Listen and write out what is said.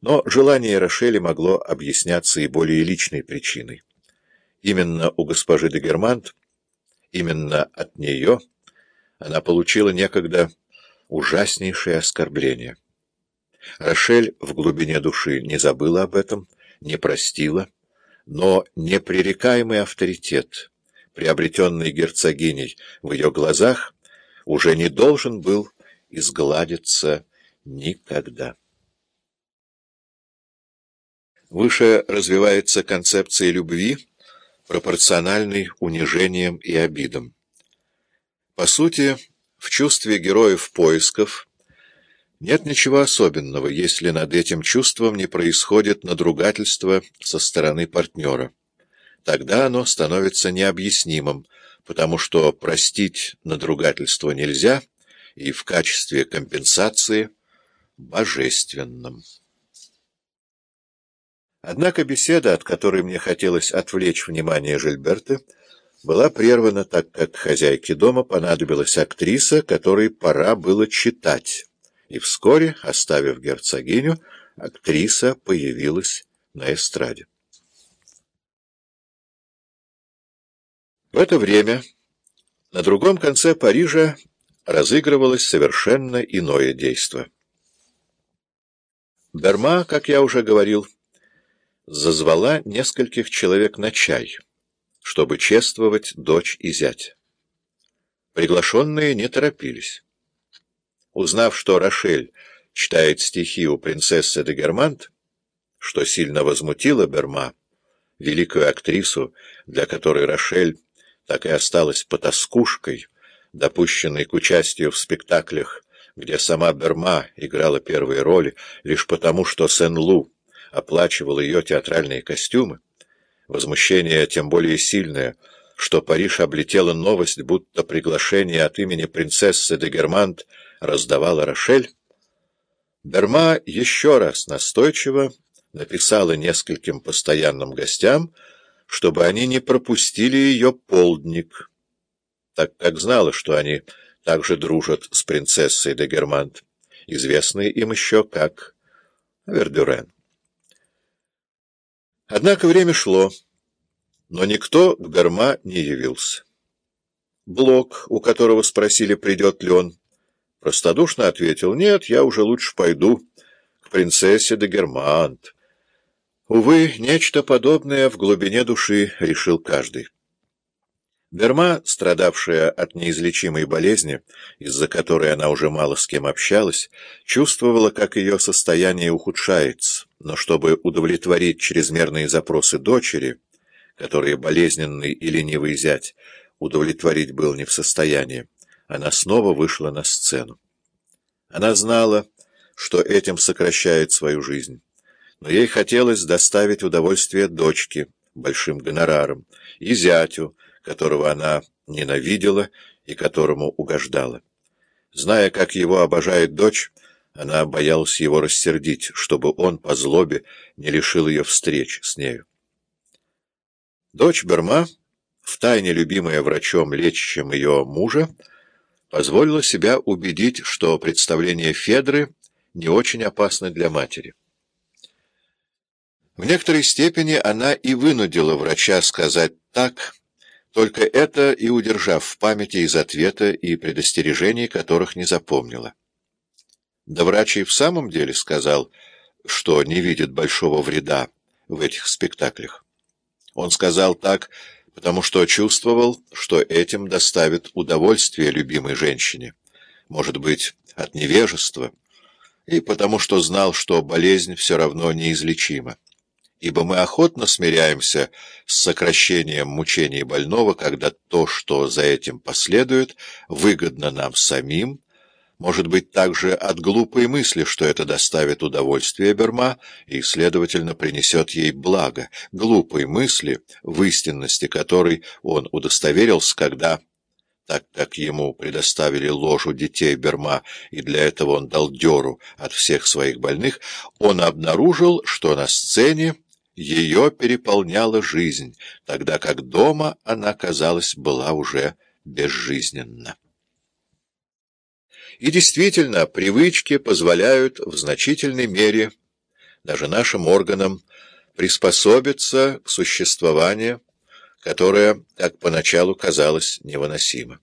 Но желание Рошели могло объясняться и более личной причиной. Именно у госпожи де Германт, именно от нее она получила некогда ужаснейшее оскорбление. Рошель в глубине души не забыла об этом, не простила, но непререкаемый авторитет, приобретенный герцогиней в ее глазах, уже не должен был изгладиться никогда. Выше развивается концепция любви, пропорциональной унижениям и обидам. По сути, в чувстве героев поисков нет ничего особенного, если над этим чувством не происходит надругательство со стороны партнера. Тогда оно становится необъяснимым, потому что простить надругательство нельзя, и в качестве компенсации — божественным. Однако беседа, от которой мне хотелось отвлечь внимание Жильберта, была прервана, так как хозяйке дома понадобилась актриса, которой пора было читать. И вскоре, оставив герцогиню, актриса появилась на эстраде. В это время на другом конце Парижа разыгрывалось совершенно иное действо. Берма, как я уже говорил, зазвала нескольких человек на чай, чтобы чествовать дочь и зять. Приглашенные не торопились. Узнав, что Рошель читает стихи у принцессы де Германт, что сильно возмутило Берма, великую актрису, для которой Рошель так и осталась потаскушкой, допущенной к участию в спектаклях, где сама Берма играла первые роли лишь потому, что Сен-Лу оплачивал ее театральные костюмы. Возмущение тем более сильное, что Париж облетела новость, будто приглашение от имени принцессы де Германт раздавала Рошель. Берма еще раз настойчиво написала нескольким постоянным гостям, чтобы они не пропустили ее полдник, так как знала, что они также дружат с принцессой де Германт, известной им еще как Вердюрен. Однако время шло, но никто к Берма не явился. Блок, у которого спросили, придет ли он, простодушно ответил, «Нет, я уже лучше пойду к принцессе де Германт». Увы, нечто подобное в глубине души решил каждый. Берма, страдавшая от неизлечимой болезни, из-за которой она уже мало с кем общалась, чувствовала, как ее состояние ухудшается, но чтобы удовлетворить чрезмерные запросы дочери, которые болезненный и ленивый зять удовлетворить был не в состоянии, она снова вышла на сцену. Она знала, что этим сокращает свою жизнь, но ей хотелось доставить удовольствие дочке большим гонораром и зятю, которого она ненавидела и которому угождала. Зная, как его обожает дочь, она боялась его рассердить, чтобы он по злобе не лишил ее встреч с нею. Дочь Берма, втайне любимая врачом, лечащим ее мужа, позволила себя убедить, что представление Федры не очень опасно для матери. В некоторой степени она и вынудила врача сказать так, только это и удержав в памяти из ответа и предостережений, которых не запомнила. Да врач и в самом деле сказал, что не видит большого вреда в этих спектаклях. Он сказал так, потому что чувствовал, что этим доставит удовольствие любимой женщине, может быть, от невежества, и потому что знал, что болезнь все равно неизлечима ибо мы охотно смиряемся с сокращением мучений больного, когда то, что за этим последует, выгодно нам самим, может быть также от глупой мысли, что это доставит удовольствие Берма и, следовательно, принесет ей благо, глупой мысли, в истинности которой он удостоверился, когда так как ему предоставили ложу детей Берма, и для этого он дал дёру от всех своих больных, он обнаружил, что на сцене ее переполняла жизнь, тогда как дома она, казалось, была уже безжизненна. И действительно, привычки позволяют в значительной мере даже нашим органам, приспособиться к существованию, которое, как поначалу казалось, невыносимо.